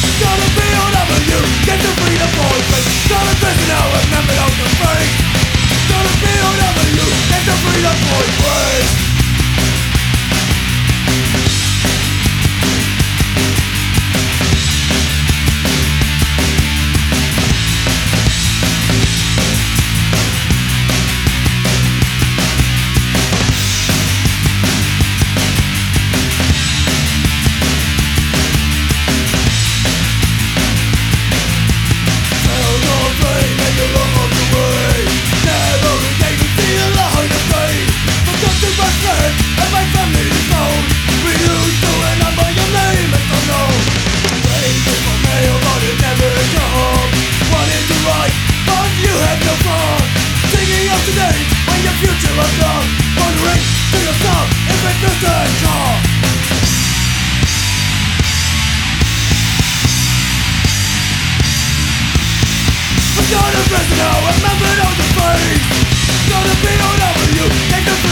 Gonna be whatever you get the freedom for free Gonna prisoner, remembered on the face prisoner, remembered on the face. Gonna be whatever you. Take the